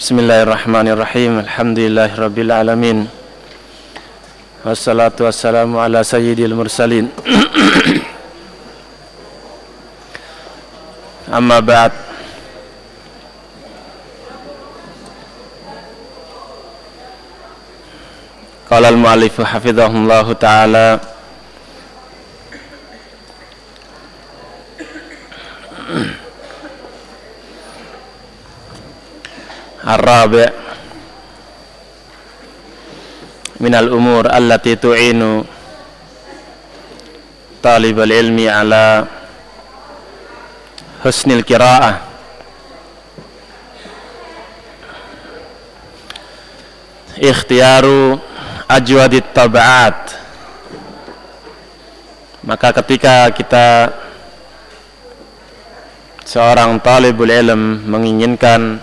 Bismillahirrahmanirrahim. Alhamdulillahirrabbilalamin Wassalatu wassalamu ala sayyidil mursalin. Amma ba'd. Qala al-mu'allifu hafidhahullahu ta'ala الرابع من الأمور التي تعين طالب العلم على حسن القراءة اختيار أجود الطبعات maka ketika kita seorang talibul ilm menginginkan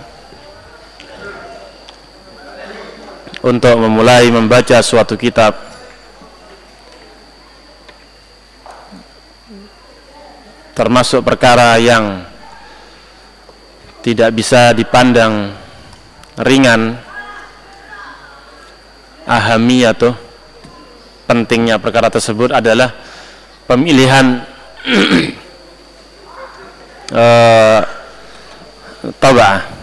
untuk memulai membaca suatu kitab. Termasuk perkara yang tidak bisa dipandang ringan ahami atau pentingnya perkara tersebut adalah pemilihan uh, tabah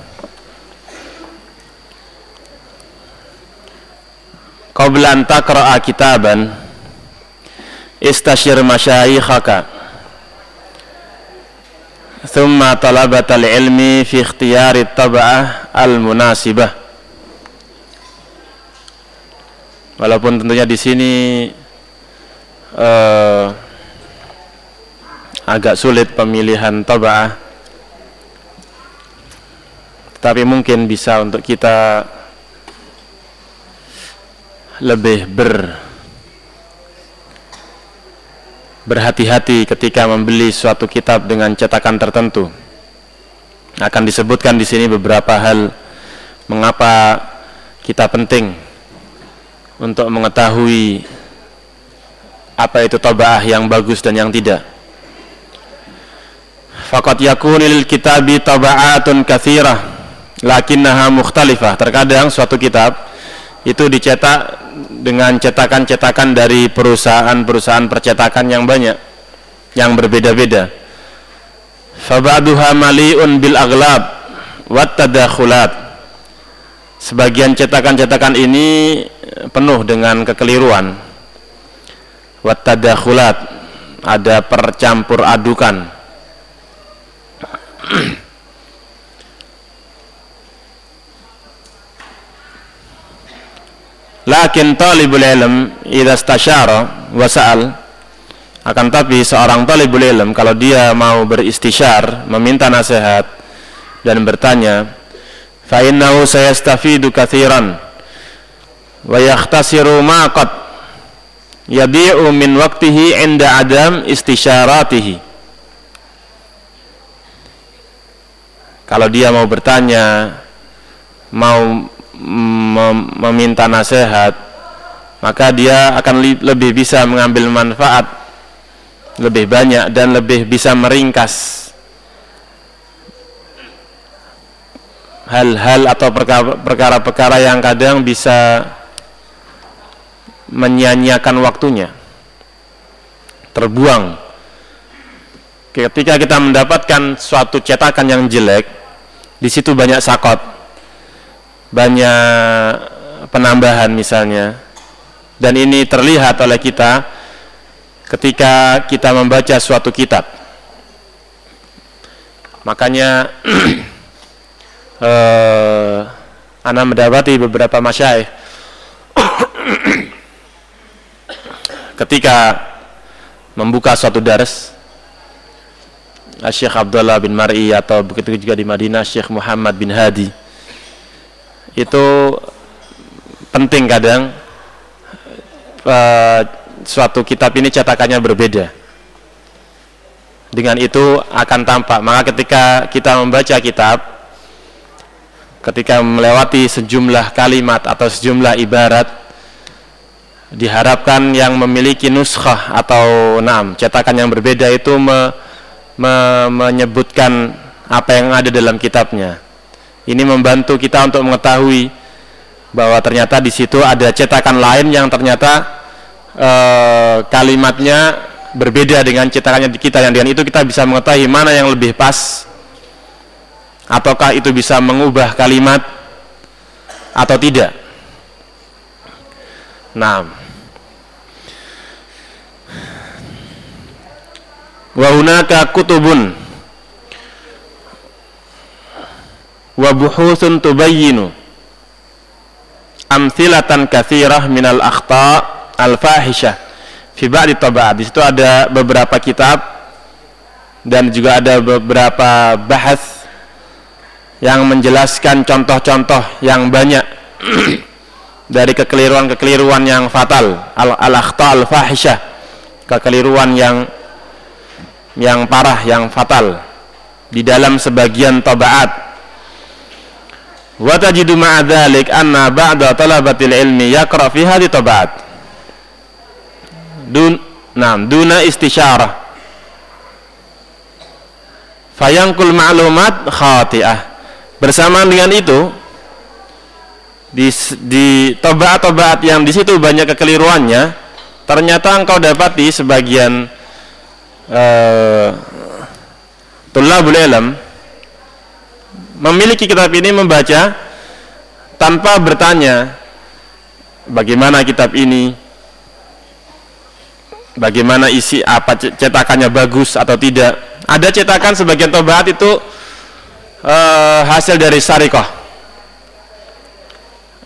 qabla an taqra'a kitaban istashir masyayikhaka. Thumma talabat al-ilmi fi ikhtiyari tab'ah al-munasibah. Walaupun tentunya di sini uh, agak sulit pemilihan tab'ah. Tapi mungkin bisa untuk kita lebih ber berhati-hati ketika membeli suatu kitab dengan cetakan tertentu. Akan disebutkan di sini beberapa hal mengapa kita penting untuk mengetahui apa itu tabah yang bagus dan yang tidak. Fakat yakunil kitabi taba'atun kathirah lakinnaha mukhtalifah. Terkadang suatu kitab itu dicetak dengan cetakan-cetakan dari perusahaan-perusahaan percetakan yang banyak yang berbeda-beda. Fabaduha mali'un bil aglab wat tadakhulat. Sebagian cetakan-cetakan ini penuh dengan kekeliruan. Wat tadakhulat ada percampur adukan. Lakin talibul ilm idza istasyara wa sa'al akan tapi seorang talibul ilm kalau dia mau beristisyar, meminta nasihat dan bertanya, fa innahu sayastafidu katsiran wa yakhtasiru ma qad yadi'u min waqtihi 'inda adam istisyaratihi. Kalau dia mau bertanya, mau meminta nasihat maka dia akan lebih bisa mengambil manfaat lebih banyak dan lebih bisa meringkas hal-hal atau perkara-perkara yang kadang bisa menyanyiakan waktunya terbuang. Ketika kita mendapatkan suatu cetakan yang jelek di situ banyak sakot banyak penambahan misalnya. Dan ini terlihat oleh kita ketika kita membaca suatu kitab. Makanya eh, anak mendapati beberapa masyaih ketika membuka suatu dars Syekh Abdullah bin Mar'i atau begitu juga di Madinah Syekh Muhammad bin Hadi itu penting kadang uh, suatu kitab ini cetakannya berbeda. Dengan itu akan tampak. Maka ketika kita membaca kitab ketika melewati sejumlah kalimat atau sejumlah ibarat diharapkan yang memiliki nuskhah atau enam cetakan yang berbeda itu me, me, menyebutkan apa yang ada dalam kitabnya Ini membantu kita untuk mengetahui bahwa ternyata di situ ada cetakan lain yang ternyata e, kalimatnya berbeda dengan cetakannya di kita. Yang dengan itu kita bisa mengetahui mana yang lebih pas. Ataukah itu bisa mengubah kalimat atau tidak. Nah, hunaka kutubun wa buhuthun tubayyinu amthilatan katsirah minal akhta al fahisyah fi ba'di tabaat. Di situ ada beberapa kitab dan juga ada beberapa bahas yang menjelaskan contoh-contoh yang banyak dari kekeliruan-kekeliruan yang fatal. Al-akhta al-fahisyah kekeliruan yang yang parah yang fatal di dalam sebagian tabaat wa tajidu ma'a dzalik anna ba'da talabatil ilmi yaqra fi hadhihi tabaat. Dun nam duna istisyarah. Fayangkul ma'lumat khati'ah. Bersamaan dengan itu di, di tobaat-tobaat yang di situ banyak kekeliruannya, ternyata engkau dapati sebagian uh, tulabul ilm memiliki kitab ini membaca tanpa bertanya bagaimana kitab ini? Bagaimana isi apa cetakannya bagus atau tidak? Ada cetakan sebagian tobaat itu uh, hasil dari syarikat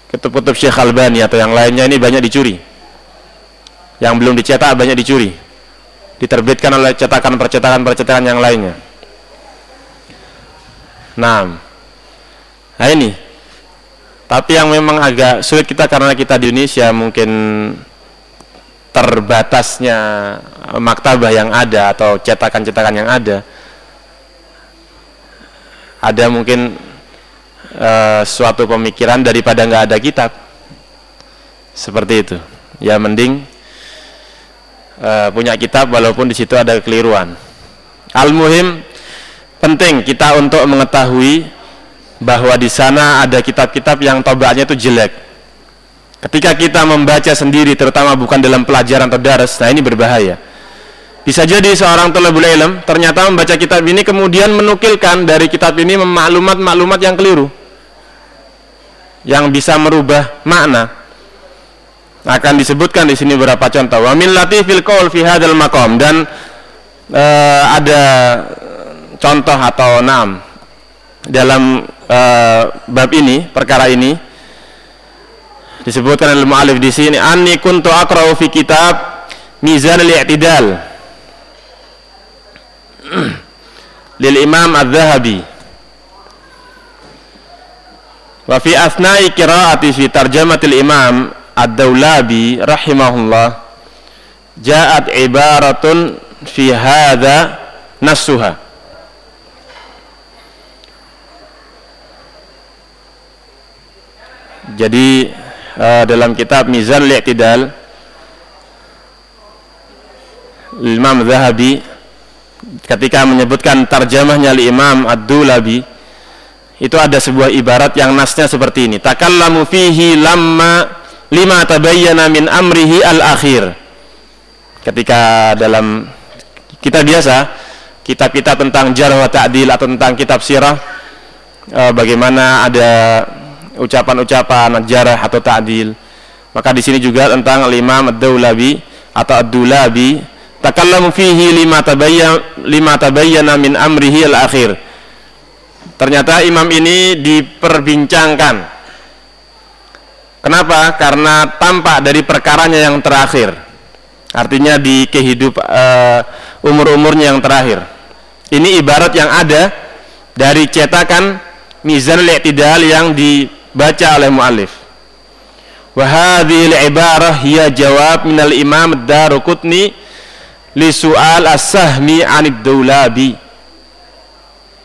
kutub-kutub Syekh Albani atau yang lainnya ini banyak dicuri. Yang belum dicetak banyak dicuri. Diterbitkan oleh cetakan percetakan-percetakan yang lainnya nah nah ini. Tapi yang memang agak sulit kita karena kita di Indonesia mungkin terbatasnya maktabah yang ada atau cetakan-cetakan yang ada ada mungkin uh, suatu pemikiran daripada nggak ada kitab. Seperti itu. Ya mending uh, punya kitab walaupun di situ ada kekeliruan al muhim penting kita untuk mengetahui bahwa di sana ada kitab-kitab yang tobaannya itu jelek ketika kita membaca sendiri terutama bukan dalam pelajaran atau daras nah ini berbahaya bisa jadi seorang tulabul ilm ternyata membaca kitab ini kemudian menukilkan dari kitab ini maklumat-maklumat yang keliru. Yang bisa merubah makna. Akan disebutkan di sini beberapa contoh. Wa min latifil qaul fi hadzal maqam dan uh, ada contoh atau enam dalam uh, bab ini, perkara ini disebutkan oleh mu'alif di sini anni kuntu aqra'u fi kitab Mizan al-i'tidal. Lil Imam Az-Zahabi. Wa fi asna'i qira'ati fi tarjamatil Imam Ad-Daulabi rahimahullah ja'at ibaratun fi hadha nassuha jadi uh, dalam kitab Mizan Li'tidal Imam Zahabi ketika menyebutkan tarjamahnya li Imam Ad-Dulabi itu ada sebuah ibarat yang nasnya seperti ini. Takallamu fihi lamma lima tabayyana min amrihi al-akhir. Ketika dalam kita biasa kitab-kitab tentang jarh wa ta'dil atau tentang kitab sirah e, bagaimana ada ucapan-ucapan jarh atau ta'dil maka di sini juga tentang Imam Ad-Dulabi atau Ad-Dulabi takallamu fihi lima tabayyan lima tabayyana min amrihi al-akhir. Ternyata imam ini diperbincangkan. Kenapa? Karena tampak dari perkaranya yang terakhir. Artinya di kehidupan uh, umur-umurnya yang terakhir. Ini ibarat yang ada dari cetakan Mizanul I'tidal yang dibaca oleh muallif. Wa hadhihi al-ibarah hiya jawab min al-Imam Ad-Daruqutni li su'al as-sahmi 'anid dawlabi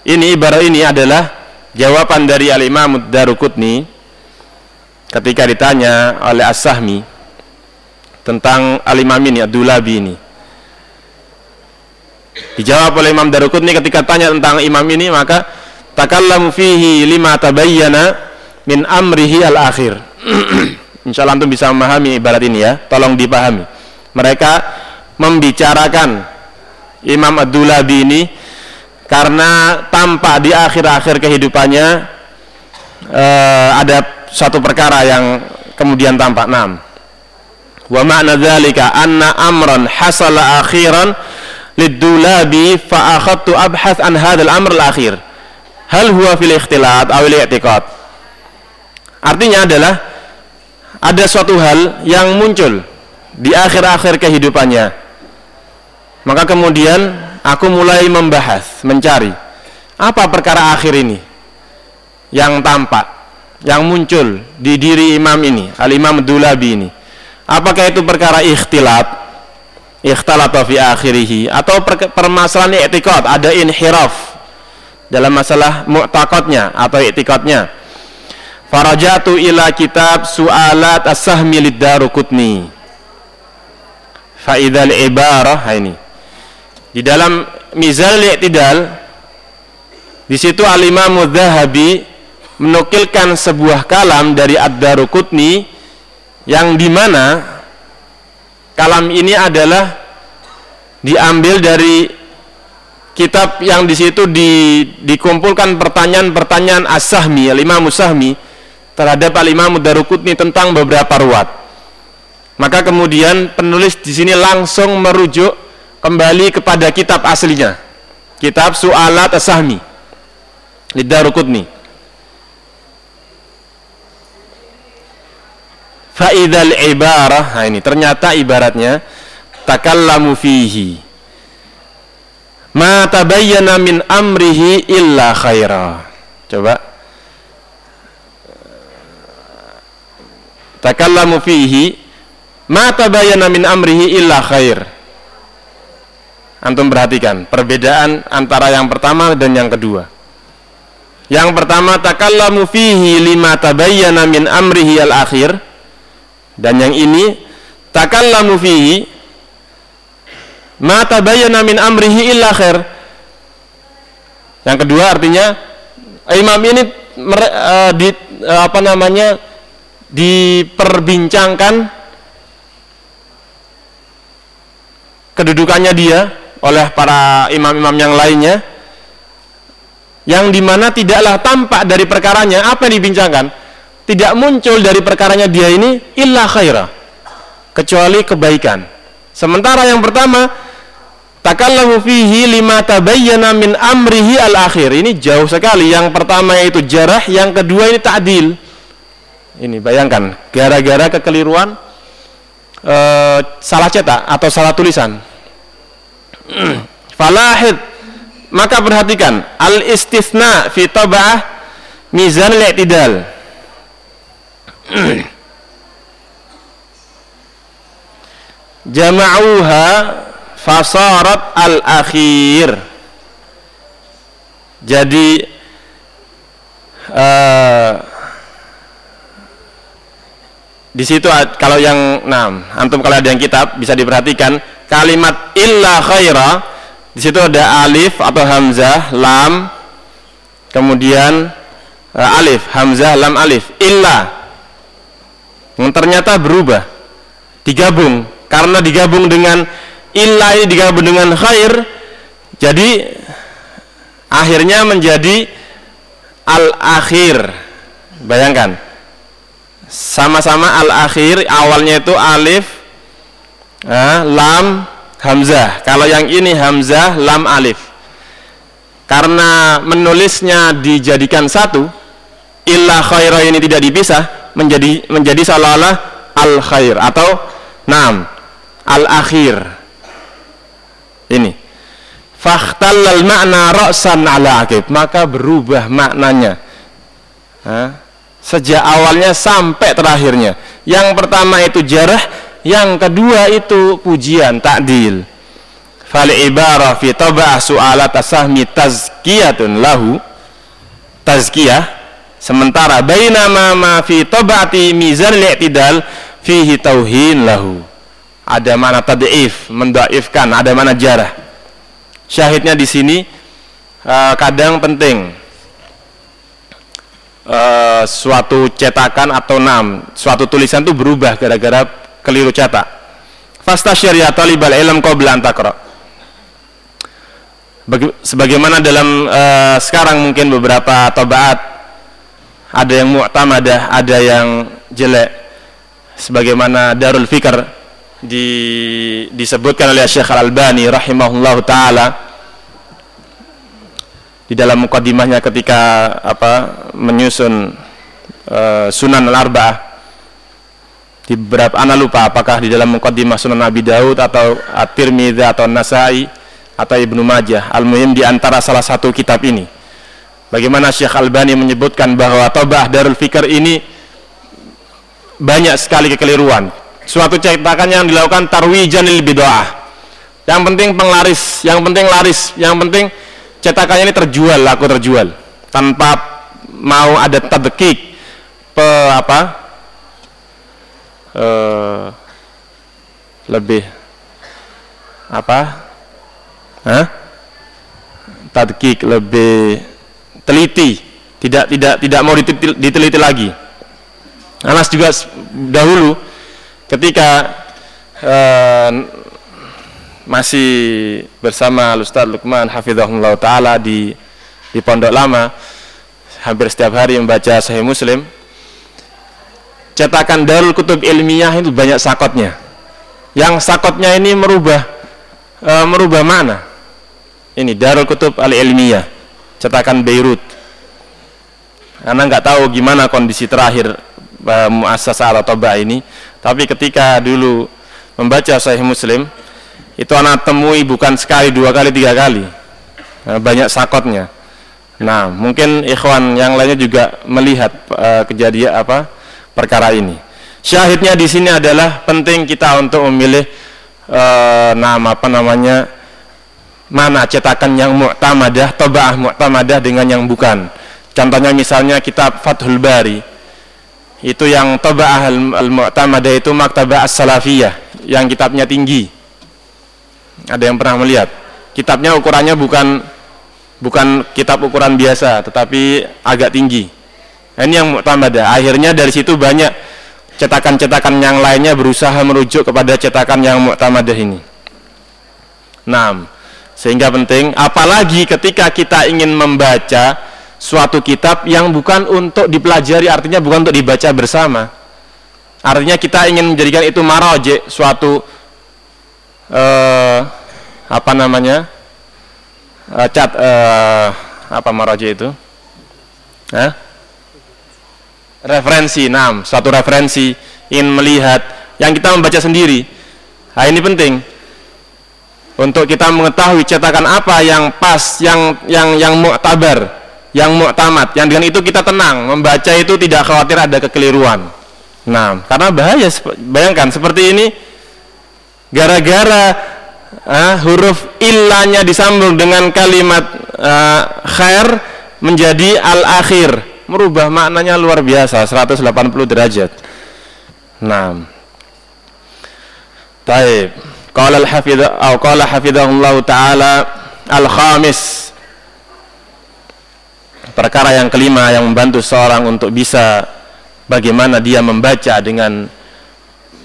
ini ibarat ini adalah jawaban dari al-Imam Ad-Daruqutni ketika ditanya oleh As-Sahmi tentang al-Imam ini Ad-Dulabi ini dijawab oleh Imam Daruqutni ketika tanya tentang imam ini maka takallamu fihi lima tabayyana min amrihi al-akhir. Insyaallah antum bisa memahami ibarat ini ya, tolong dipahami. Mereka membicarakan Imam Ad-Dulabi ini karena tampak di akhir-akhir kehidupannya uh, ada suatu perkara yang kemudian tampak enam. Wa ma'na dzalika anna amran hasala akhiran lid-Dulabi fa akhadtu abhath an hadzal amr al-akhir hal huwa fil ikhtilat aw i'tiqad artinya adalah ada suatu hal yang muncul di akhir-akhir kehidupannya. Maka kemudian aku mulai membahas mencari apa perkara akhir ini yang tampak yang muncul di diri imam ini al-imam Dulabi ini. Apakah itu perkara ikhtilat ikhtilat fi akhirih atau permasalahan i'tiqad ada inhiraf dalam masalah mu'taqadnya atau i'tiqadnya farajatu ila kitab su'alat as-sahmi lid-darukutni fa idzal ibarah ini. Di dalam mizal i'tidal di situ al-imam dzahabi menukilkan sebuah kalam dari ad-darukutni yang di mana kalam ini adalah diambil dari kitab yang di situ di, dikumpulkan pertanyaan-pertanyaan as-sahmi, al-imam sahmi terhadap al-imam Darukutni tentang beberapa ruwat. Maka kemudian penulis di sini langsung merujuk kembali kepada kitab aslinya. Kitab Su'alat as-sahmi di Darukutni. Faidal ibarah, nah ini ternyata ibaratnya takallamu fihi ma tabayyana min amrihi illa khaira coba takallamu fihi ma tabayyana min amrihi illa khair. Antum perhatikan perbedaan antara yang pertama dan yang kedua. Yang pertama takallamu fihi lima tabayyana min amrihi al akhir. Dan yang ini takallamu fihi mata bayana min amrihi illa khair. Yang kedua artinya imam ini uh, di uh, apa namanya diperbincangkan kedudukannya dia oleh para imam-imam yang lainnya yang di mana tidaklah tampak dari perkaranya apa yang dibincangkan tidak muncul dari perkaranya dia ini illa khaira kecuali kebaikan. Sementara yang pertama takallamu fihi lima tabayyana min amrihi al akhir ini jauh sekali. Yang pertama itu jarah yang kedua ini ta'dil ini bayangkan gara-gara kekeliruan uh, salah cetak atau salah tulisan. Falahid maka perhatikan al istisna fi tabah mizan al-i'tidal. Jama'uha fasarat al-akhir. Jadi uh, di situ kalau yang nah antum kalau ada yang kitab bisa diperhatikan kalimat illa khaira di situ ada alif atau hamzah lam kemudian uh, alif hamzah lam alif illa. Yang ternyata berubah digabung. Karena digabung dengan illa digabung dengan khair jadi akhirnya menjadi al-akhir. Bayangkan sama-sama al-akhir awalnya itu alif eh, lam hamzah. Kalau yang ini hamzah lam alif. Karena menulisnya dijadikan satu illa khaira ini tidak dipisah menjadi menjadi seolah-olah al khair atau nam al akhir ini. Fakhtallal makna ra'san ala akib maka berubah maknanya. Ha? Sejak awalnya sampai terakhirnya. Yang pertama itu jarah yang kedua itu pujian takdil. Fal ibarah fi tabah su'alat asahmi tazkiyatun lahu. Tazkiyah sementara bainama ma fi tabati mizan li'tidal fihi tauhin lahu. Ada mana tadif mendaifkan ada mana jarah. Syahidnya di sini uh, kadang penting uh, suatu cetakan atau nam, suatu tulisan itu berubah gara-gara keliru cetak. Fastashir ya talibal ilm qabla an taqra. Sebagaimana dalam uh, sekarang mungkin beberapa tobaat ada yang mu'tamadah, ada yang jelek. Sebagaimana Darul Fikr di, disebutkan oleh Syekh Al-Albani rahimahullahu taala di dalam mukadimahnya ketika apa menyusun uh, Sunan Al-Arba'ah di beberapa ana lupa apakah di dalam mukadimah Sunan Nabi Daud atau At-Tirmidzi atau Nasai atau Ibnu Majah. Al-muhim di antara salah satu kitab ini. Bagaimana Syekh Albani menyebutkan bahwa Tobah Darul Fikr ini banyak sekali kekeliruan. Suatu cetakan yang dilakukan tarwijan lil bid'ah. Yang penting penglaris yang penting laris yang penting cetakannya ini terjual laku terjual tanpa mau ada tadkik pe apa uh, lebih apa Hah? tadkik lebih teliti tidak tidak tidak mau diteliti, diteliti lagi Anas juga dahulu ketika uh, masih bersama Ustaz Lukman hafizahullah taala di di Pondok Lama. Hampir setiap hari membaca Sahih Muslim. Cetakan Darul Kutub ilmiah itu banyak sakotnya. Yang sakotnya ini merubah e, merubah mana ini Darul Kutub al ilmiah cetakan Beirut. Karena nggak tahu gimana kondisi terakhir e, muasasah atau ini. Tapi ketika dulu membaca Sahih Muslim itu anak temui bukan sekali dua kali tiga kali. Nah, banyak sakotnya. Nah mungkin ikhwan yang lainnya juga melihat uh, kejadian apa perkara ini. Syahidnya di sini adalah penting kita untuk memilih uh, nama apa namanya mana cetakan yang mu'tamadah tobaah mu'tamadah dengan yang bukan. Contohnya misalnya kitab Fathul Bari. Itu yang tobaah al-mu'tamadah itu maktabah as-salafiyah yang kitabnya tinggi ada yang pernah melihat? Kitabnya ukurannya bukan bukan kitab ukuran biasa, tetapi agak tinggi. Nah, ini yang mu'tamadah. Akhirnya dari situ banyak cetakan-cetakan yang lainnya berusaha merujuk kepada cetakan yang mu'tamadah ini. Nah, sehingga penting apalagi ketika kita ingin membaca suatu kitab yang bukan untuk dipelajari artinya bukan untuk dibaca bersama artinya kita ingin menjadikan itu maroje suatu uh, apa namanya? Uh, cat uh, apa maraja itu? Hah? referensi enam satu referensi ingin melihat yang kita membaca sendiri. Nah ini penting. Untuk kita mengetahui cetakan apa yang pas yang yang yang muktabar yang muktamad. Yang dengan itu kita tenang membaca itu tidak khawatir ada kekeliruan. Nah karena bahaya bayangkan seperti ini gara-gara uh, huruf illanya disambung dengan kalimat uh, khair menjadi al-akhir. Merubah maknanya luar biasa 180 derajat. Nah taib. Qala al-hafidh atau qala taala al-khamis. Perkara yang kelima yang membantu seorang untuk bisa bagaimana dia membaca dengan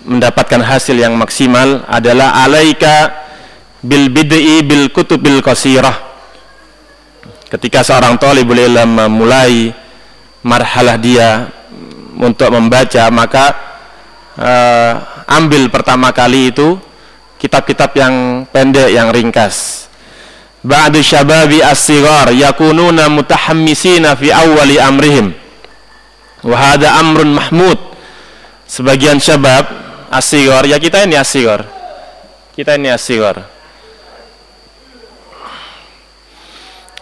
mendapatkan hasil yang maksimal adalah alaika bil bid'i bil kutubil qasirah. Ketika seorang talibul ilm memulai marhalah dia untuk membaca maka uh, ambil pertama kali itu kitab-kitab yang pendek yang ringkas. Ba'du syababi as-sighar yakununa mutahammisina fi awwali amrihim. Wa hadha amrun mahmud. Sebagian syabab asigor. Ya kita ini asigor. Kita ini asigor.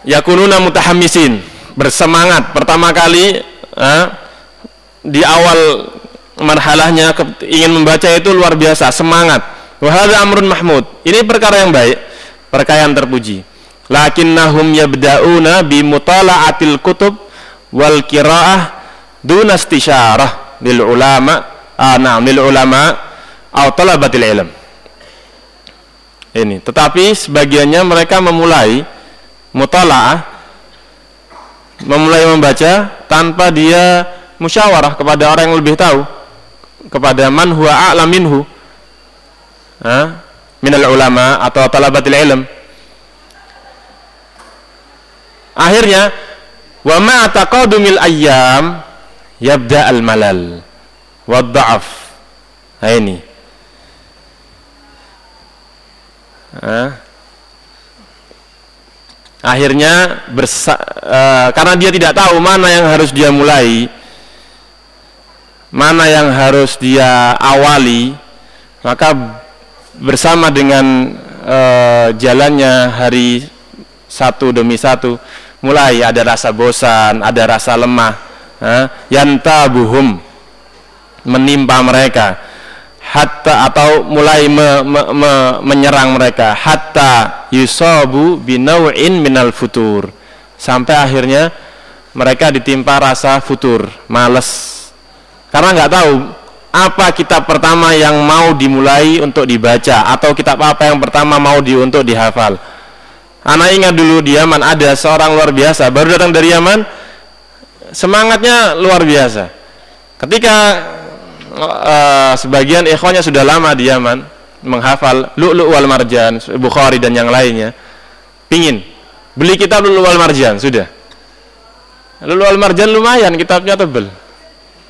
Yakununa mutahamisin. Bersemangat. Pertama kali eh, di awal marhalahnya ingin membaca itu luar biasa. Semangat. Wahada amrun mahmud. Ini perkara yang baik. Perkara yang terpuji. Lakinnahum yabda'una bi mutala'atil kutub wal qira'ah duna istisyarah lil ulama uh, nah, lil ulama atau talabatil ilm. Ini, tetapi sebagiannya mereka memulai mutalaah memulai membaca tanpa dia musyawarah kepada orang yang lebih tahu kepada man huwa a'lam minhu ha? minal ulama atau talabatil ilm akhirnya wa ma taqadumil ayyam yabda al malal wa dha'af nah ini. Ha? akhirnya bersa uh, karena dia tidak tahu mana yang harus dia mulai mana yang harus dia awali maka bersama dengan uh, jalannya hari satu demi satu mulai ada rasa bosan ada rasa lemah uh, yantabuhum menimpa mereka. Hatta atau mulai me, me, me, menyerang mereka. Hatta yusabu binau'in minal futur. Sampai akhirnya mereka ditimpa rasa futur males. Karena nggak tahu apa kitab pertama yang mau dimulai untuk dibaca atau kitab apa yang pertama mau di untuk dihafal. Anak ingat dulu di Yaman ada seorang luar biasa baru datang dari Yaman semangatnya luar biasa. Ketika uh, sebagian ikhwannya sudah lama di Yaman menghafal Lu'lu' wal Marjan, Bukhari dan yang lainnya. Pingin beli kitab Lu'lu' wal Marjan, sudah. Lu'lu' wal Marjan lumayan kitabnya tebel.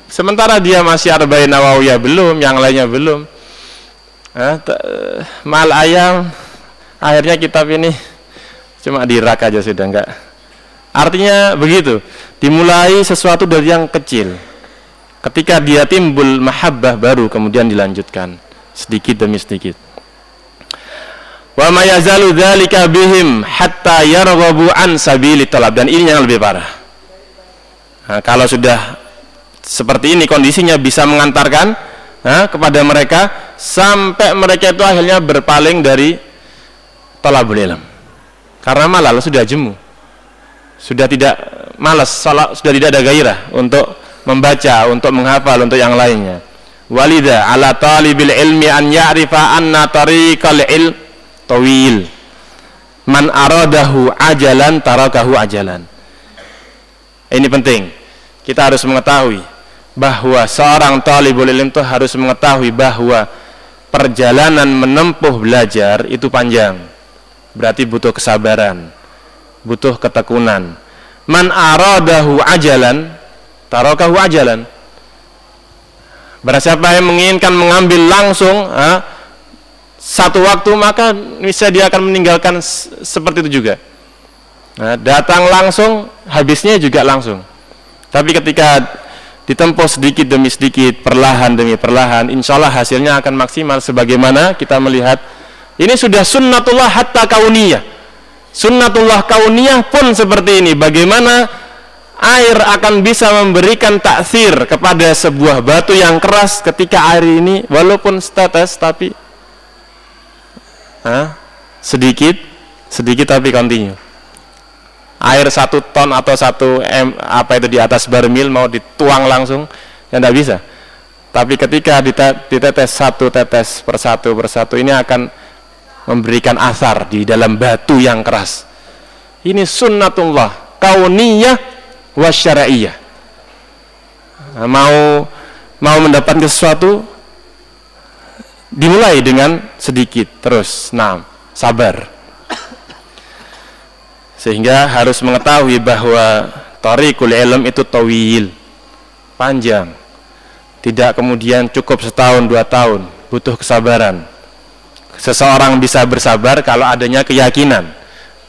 Sementara dia masih Arba'in Nawawiyah belum, yang lainnya belum. Eh, mal ayam akhirnya kitab ini cuma dirak aja sudah enggak. Artinya begitu, dimulai sesuatu dari yang kecil ketika dia timbul mahabbah baru kemudian dilanjutkan. Sedikit demi sedikit. Wa ma yazalu dzalika bihim hatta yarghabu an sabili talab. Dan ini yang lebih parah. Nah, kalau sudah seperti ini kondisinya bisa mengantarkan nah, kepada mereka sampai mereka itu akhirnya berpaling dari talabul ilm. Karena malah sudah jemu. Sudah tidak malas sudah tidak ada gairah untuk membaca, untuk menghafal, untuk yang lainnya. Walida ala talibil ilmi an ya'rifa anna tariqal ilm tawil. Man aradahu ajalan tarakahu ajalan. Ini penting. Kita harus mengetahui bahwa seorang talibul ilm itu harus mengetahui bahwa perjalanan menempuh belajar itu panjang. Berarti butuh kesabaran, butuh ketekunan. Man aradahu ajalan tarokahu ajalan Barang siapa yang menginginkan mengambil langsung ha, satu waktu maka bisa dia akan meninggalkan seperti itu juga. Nah, datang langsung, habisnya juga langsung. Tapi ketika ditempuh sedikit demi sedikit, perlahan demi perlahan, insya Allah hasilnya akan maksimal sebagaimana kita melihat ini sudah sunnatullah hatta kauniyah. Sunnatullah kauniyah pun seperti ini. Bagaimana air akan bisa memberikan taksir kepada sebuah batu yang keras ketika air ini walaupun setetes tapi ha, sedikit sedikit tapi kontinu air satu ton atau satu m apa itu di atas barmil mau dituang langsung ya tidak bisa. Tapi ketika ditetes satu tetes persatu persatu ini akan memberikan asar di dalam batu yang keras. Ini sunnatullah. Kauniyah wasyara'iyah. Nah, mau mau mendapatkan sesuatu dimulai dengan sedikit terus nah sabar. Sehingga harus mengetahui bahwa tariqul ilm itu tawil panjang tidak kemudian cukup setahun dua tahun butuh kesabaran. Seseorang bisa bersabar kalau adanya keyakinan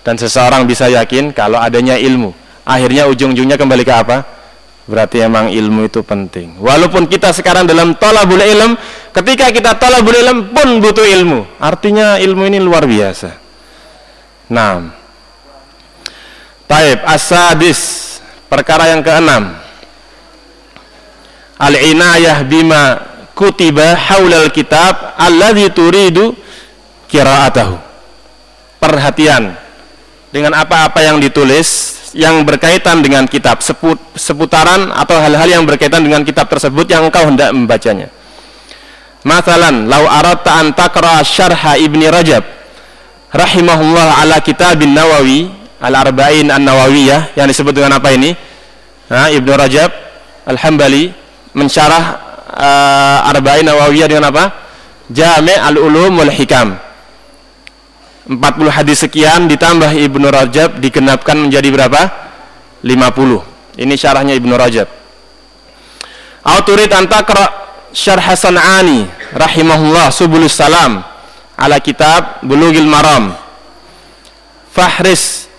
dan seseorang bisa yakin kalau adanya ilmu akhirnya ujung-ujungnya kembali ke apa? Berarti emang ilmu itu penting. Walaupun kita sekarang dalam tolabul ilm, ketika kita tolabul ilm pun butuh ilmu. Artinya ilmu ini luar biasa. Nah, Taib asadis perkara yang keenam. Al-inayah bima kutiba haulal kitab alladhi turidu kira'atahu. Perhatian dengan apa-apa yang ditulis yang berkaitan dengan kitab seput, seputaran atau hal-hal yang berkaitan dengan kitab tersebut yang engkau hendak membacanya. Masalan, lau aradta an taqra syarha Ibni Rajab rahimahullah ala kitabin Nawawi al-Arba'in an-Nawawiyah yang disebut dengan apa ini? nah, Ibnu Rajab Al-Hambali mensyarah uh, Arba'in Nawawiyah dengan apa? Jami' al-Ulum wal Hikam 40 hadis sekian ditambah Ibnu Rajab digenapkan menjadi berapa? 50 ini syarahnya Ibnu Rajab. Autorit antakra syarh Ani rahimahullah subulus salam ala kitab Bulughil Maram. Fahris.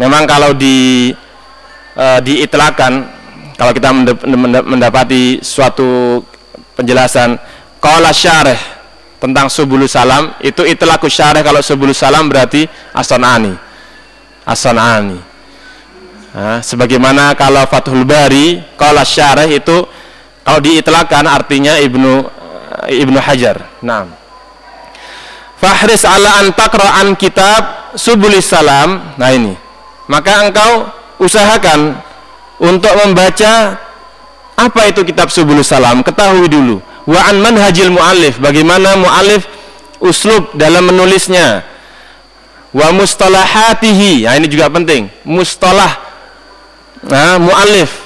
Memang kalau di uh, diitlakan kalau kita mendapati suatu penjelasan qala syarih tentang subulus salam itu itlaku syarih kalau subulus salam berarti as-sanani as-sanani nah, sebagaimana kalau Fathul Bari qala syarih itu kalau diitlakan artinya Ibnu Ibnu Hajar. Nah Fahris ala an an kitab subulis salam. Nah ini. Maka engkau usahakan untuk membaca apa itu kitab Subulus Salam. Ketahui dulu wa an manhajil muallif bagaimana muallif uslub dalam menulisnya. Wa mustalahatihi nah ini juga penting. Mustalah nah, muallif.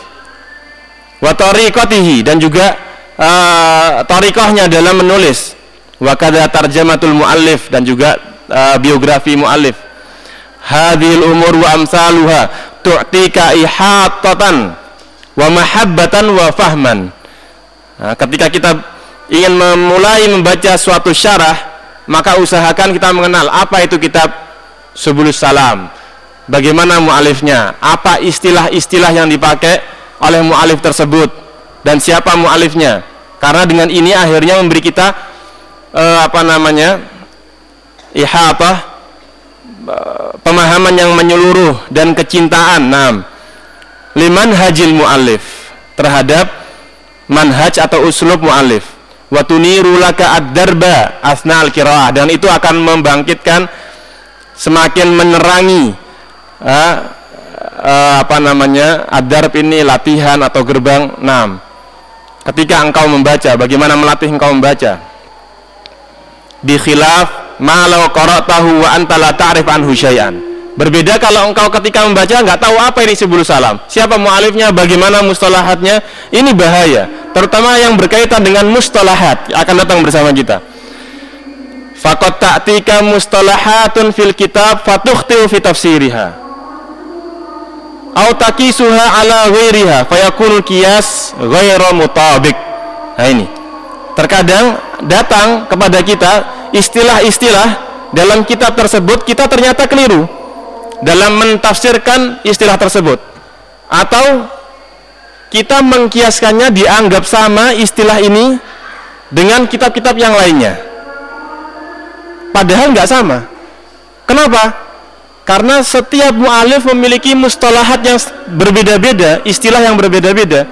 Wa tariqatihi dan juga uh, tariqahnya dalam menulis. Wa kada tarjamatul muallif dan juga uh, biografi muallif. Hadhil umur wa amsaluha tu'tika ihatatan wa mahabbatan wa fahman nah, ketika kita ingin memulai membaca suatu syarah maka usahakan kita mengenal apa itu kitab Subulus Salam. Bagaimana mu'alifnya? Apa istilah-istilah yang dipakai oleh mu'alif tersebut? Dan siapa mu'alifnya? Karena dengan ini akhirnya memberi kita eh, apa namanya ihatah pemahaman yang menyeluruh dan kecintaan. Nam liman hajil muallif terhadap manhaj atau uslub muallif wa tuniru laka ad-darba asnal qiraah. Dan itu akan membangkitkan semakin menerangi uh, uh, apa namanya ad-darb ini latihan atau gerbang nam ketika engkau membaca bagaimana melatih engkau membaca? Bi khilaf malau qara'tahu wa anta la ta'rif anhu syai'an. Berbeda kalau engkau ketika membaca nggak tahu apa ini sebelum salam. Siapa mualifnya, bagaimana mustalahatnya, ini bahaya. Terutama yang berkaitan dengan mustalahat akan datang bersama kita. Fakot ta'tika mustalahatun fil kitab fatukhtiu fi tafsiriha. Au takisuha ala ghairiha fayakunul qiyas ghairu mutabik. Nah ini. Terkadang datang kepada kita istilah-istilah dalam kitab tersebut kita ternyata keliru dalam mentafsirkan istilah tersebut atau kita mengkiaskannya dianggap sama istilah ini dengan kitab-kitab yang lainnya padahal nggak sama kenapa? karena setiap mu'alif memiliki mustalahat yang berbeda-beda istilah yang berbeda-beda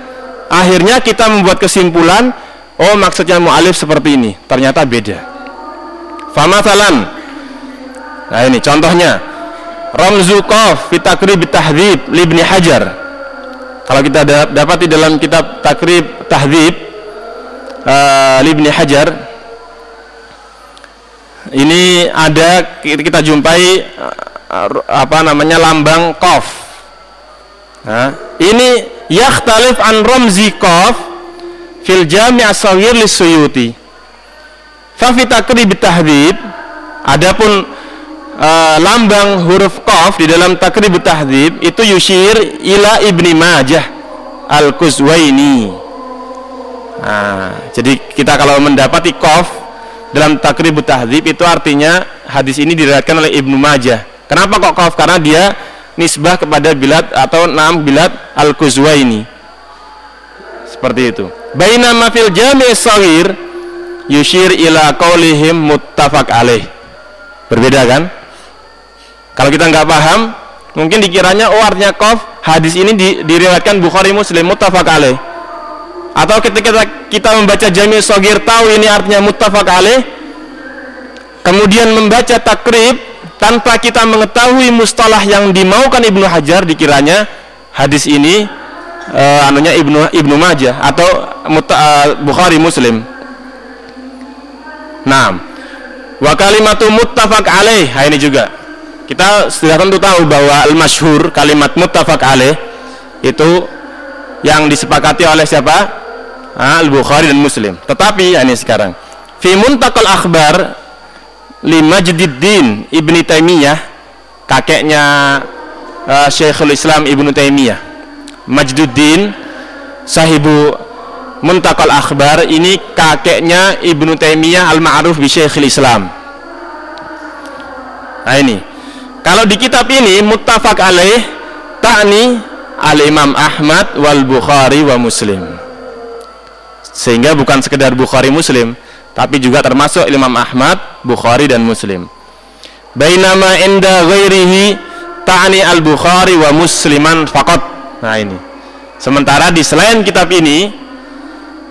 akhirnya kita membuat kesimpulan oh maksudnya mu'alif seperti ini ternyata beda Famathalan. Nah ini contohnya. Ramzu Qaf fi takrib tahdhib Ibnu Hajar. Kalau kita dapat di dalam kitab takrib tahdhib uh, Ibnu Hajar ini ada kita jumpai uh, apa namanya lambang qaf. Nah, ini yakhtalif an ramzi qaf fil jami' as-saghir lis-suyuti Fafi takrib tahdhib adapun uh, lambang huruf qaf di dalam takrib tahdhib itu yushir ila ibni majah al kuzwaini nah, jadi kita kalau mendapati qaf dalam takrib tahdhib itu artinya hadis ini diriwayatkan oleh ibnu majah. Kenapa kok qaf? Karena dia nisbah kepada bilad atau nam bilad al kuzwaini seperti itu. Bainama fil jami' sahir yushir ila qaulihim muttafaq alaih. Berbeda kan kalau kita nggak paham mungkin dikiranya oh artinya qaf hadis ini di, diriwayatkan Bukhari Muslim muttafaq alaih atau ketika kita, kita membaca Jami' Sogir tahu ini artinya muttafaq alaih kemudian membaca takrib tanpa kita mengetahui mustalah yang dimaukan Ibnu Hajar dikiranya hadis ini uh, anunya Ibnu Ibnu Majah atau uh, Bukhari Muslim Nah, wa kalimatu muttafaq alaih. Ini juga. Kita sudah tentu tahu bahwa al-masyhur kalimat muttafaq alaih itu yang disepakati oleh siapa? Al Bukhari dan Muslim. Tetapi ini sekarang. Fi muntakal akhbar lima jadiddin ibni Taimiyah kakeknya uh, Syekhul Islam ibnu Taimiyah. Majduddin sahibu muntakal akhbar ini kakeknya ibnu Taimiyah al Ma'ruf bi Syekhul Islam. Nah ini kalau di kitab ini muttafaq alaih ta'ni al-Imam Ahmad wal Bukhari wa Muslim. Sehingga bukan sekedar Bukhari Muslim tapi juga termasuk Imam Ahmad, Bukhari dan Muslim. Bainama inda ghairihi ta'ni al-Bukhari wa Musliman faqat. Nah ini. Sementara di selain kitab ini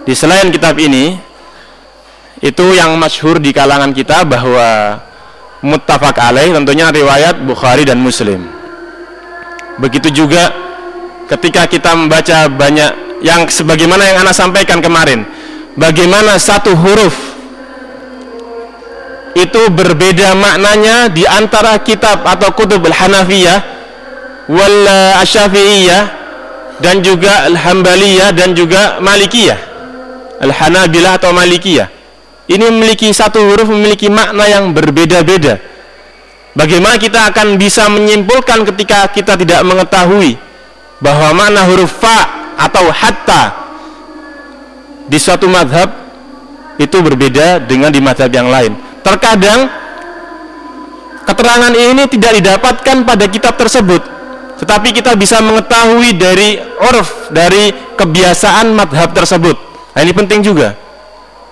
di selain kitab ini itu yang masyhur di kalangan kita bahwa muttafaq alaih tentunya riwayat Bukhari dan Muslim. Begitu juga ketika kita membaca banyak yang sebagaimana yang Anda sampaikan kemarin bagaimana satu huruf itu berbeda maknanya di antara kitab atau kutub al-Hanafiyah wal Asyafi'iyah dan juga al-Hambaliyah dan juga Malikiyah. al-Hanabilah atau Malikiyah ini memiliki satu huruf memiliki makna yang berbeda-beda. Bagaimana kita akan bisa menyimpulkan ketika kita tidak mengetahui bahwa makna huruf fa atau hatta di suatu madhab itu berbeda dengan di madhab yang lain? Terkadang keterangan ini tidak didapatkan pada kitab tersebut tetapi kita bisa mengetahui dari urf dari kebiasaan madhab tersebut. Nah, ini penting juga.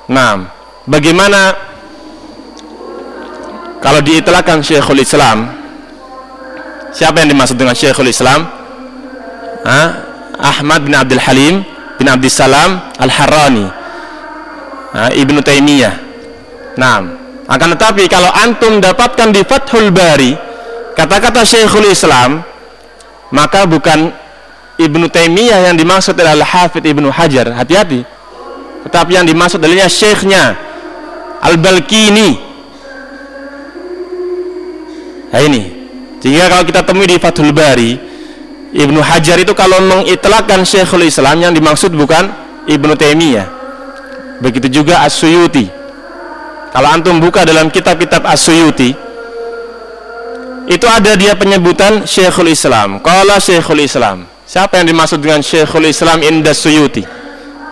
Nah bagaimana kalau diitlakan Syekhul Islam? Siapa yang dimaksud dengan Syekhul Islam? Ha? Ahmad bin Abdul Halim bin Abdul Salam Al-Harrani. Ibnu Taimiyah. Nah akan tetapi kalau antum dapatkan di Fathul Bari kata-kata Syekhul Islam maka bukan Ibnu Taimiyah yang dimaksud adalah Hafidh Ibnu Hajar. Hati-hati. Tetapi yang dimaksud adalah syekhnya Al-Balkini nah ini sehingga kalau kita temui di Fathul Bari Ibnu Hajar itu kalau mengitlakan Syekhul Islam yang dimaksud bukan Ibnu Taimiyah. Begitu juga As-Suyuti. Kalau antum buka dalam kitab-kitab As-Suyuti itu ada dia penyebutan Syekhul Islam. Qala Syekhul Islam. Siapa yang dimaksud dengan Syekhul Islam inda Suyuti?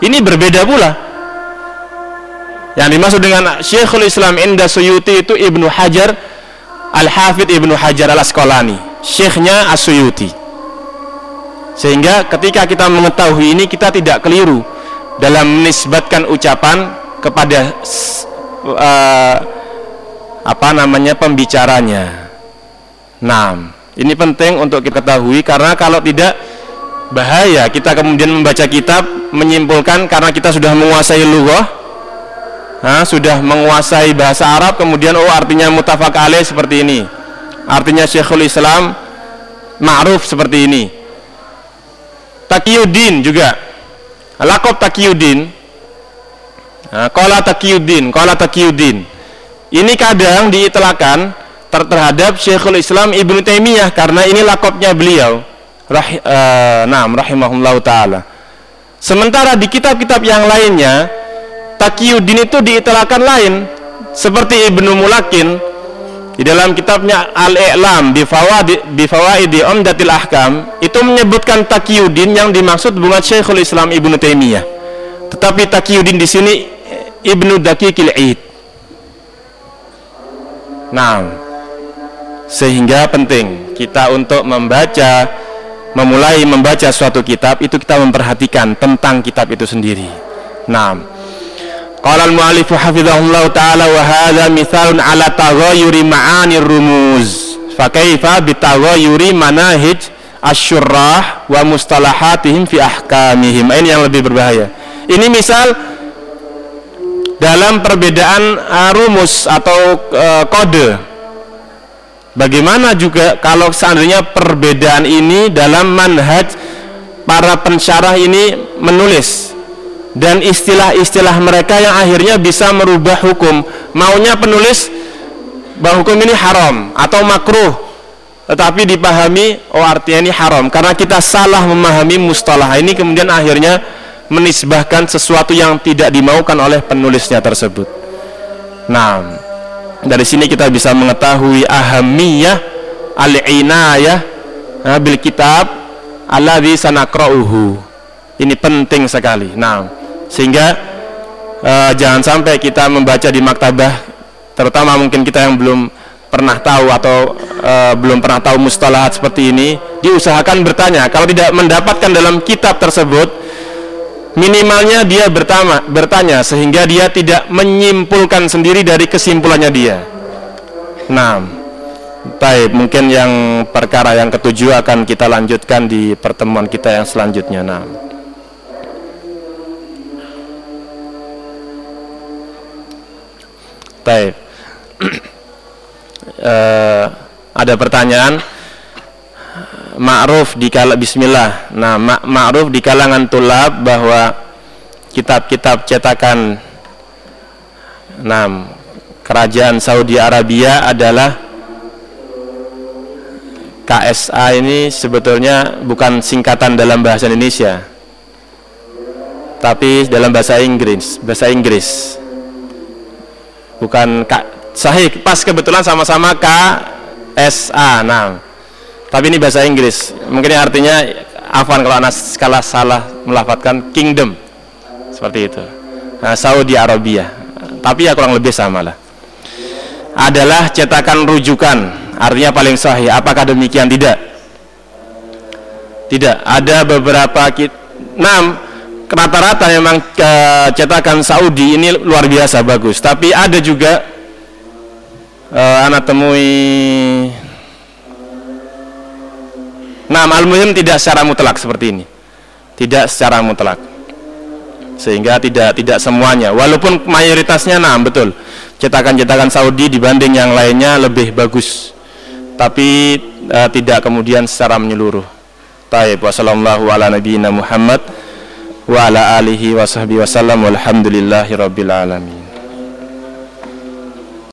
Ini berbeda pula. Yang dimaksud dengan Syekhul Islam inda Suyuti itu Ibnu Hajar Al-Hafidh Ibnu Hajar Al-Asqalani. Syekhnya As-Suyuti. Sehingga ketika kita mengetahui ini kita tidak keliru dalam menisbatkan ucapan kepada uh, apa namanya pembicaranya. Nah ini penting untuk kita ketahui karena kalau tidak bahaya. Kita kemudian membaca kitab menyimpulkan karena kita sudah menguasai lughah nah, sudah menguasai bahasa Arab kemudian oh artinya mutafak seperti ini. Artinya Syekhul Islam ma'ruf seperti ini. Taqiyuddin juga. Lakob Taqiyuddin. Kola Taqiyuddin Kola Taqiyuddin. Ini kadang diitlakan ter terhadap Syekhul Islam Ibnu Taimiyah karena ini lakopnya beliau. Rah, uh, nah, rahimahullah taala. Sementara di kitab-kitab yang lainnya Taqiyuddin itu diitlakan lain seperti Ibnu Mulakin di dalam kitabnya Al-I'lam bi Fawaid bi Fawaidi Umdatil Ahkam itu menyebutkan Taqiyuddin yang dimaksud bukan Syekhul Islam Ibnu Taimiyah. Tetapi Taqiyuddin di sini Ibnu Daqiqil Id. Nah, sehingga penting kita untuk membaca memulai membaca suatu kitab itu kita memperhatikan tentang kitab itu sendiri. Nah, Qala al-mu'allifu hafizahullah ta'ala wa hadha mithalun ala taghayyuri ma'anir rumuz. Fa kaifa bitaghayyuri manahij asyurrah wa mustalahatihim fi ahkamihim. Ini yang lebih berbahaya. Ini misal dalam perbedaan uh, rumus atau uh, kode. Bagaimana juga kalau seandainya perbedaan ini dalam manhaj para pensyarah ini menulis dan istilah-istilah mereka yang akhirnya bisa merubah hukum maunya penulis bahwa hukum ini haram atau makruh tetapi dipahami oh artinya ini haram karena kita salah memahami mustalah ini kemudian akhirnya menisbahkan sesuatu yang tidak dimaukan oleh penulisnya tersebut. Nah, dari sini kita bisa mengetahui ahamiyah al-inayah bil kitab alladzi sanakra'uhu. Ini penting sekali. Nah, sehingga uh, jangan sampai kita membaca di maktabah terutama mungkin kita yang belum pernah tahu atau uh, belum pernah tahu mustalahat seperti ini diusahakan bertanya. Kalau tidak mendapatkan dalam kitab tersebut minimalnya dia bertama, bertanya sehingga dia tidak menyimpulkan sendiri dari kesimpulannya dia. Nah baik mungkin yang perkara yang ketujuh akan kita lanjutkan di pertemuan kita yang selanjutnya. Nah baik uh, ada pertanyaan ma'ruf di kala bismillah. Nah, ma ma'ruf di kalangan tulab bahwa kitab-kitab cetakan nah, kerajaan Saudi Arabia adalah KSA ini sebetulnya bukan singkatan dalam bahasa Indonesia. Tapi dalam bahasa Inggris, bahasa Inggris. Bukan K sahih. Pas kebetulan sama-sama KSA nah tapi ini bahasa Inggris. Mungkin artinya afan kalau anak skala salah melafatkan kingdom. Seperti itu. Nah, Saudi Arabia. Tapi ya kurang lebih sama lah. Adalah cetakan rujukan. Artinya paling sahih. Apakah demikian? Tidak. Tidak. Ada beberapa kit enam rata-rata memang cetakan Saudi ini luar biasa bagus tapi ada juga uh, anak temui Nah, al-muhim tidak secara mutlak seperti ini. Tidak secara mutlak. Sehingga tidak tidak semuanya. Walaupun mayoritasnya nah betul. Cetakan-cetakan Saudi dibanding yang lainnya lebih bagus. Tapi uh, tidak kemudian secara menyeluruh. Taib ala nabiyina Muhammad wa ala alihi wa sahbihi wasallam walhamdulillahi rabbil alamin.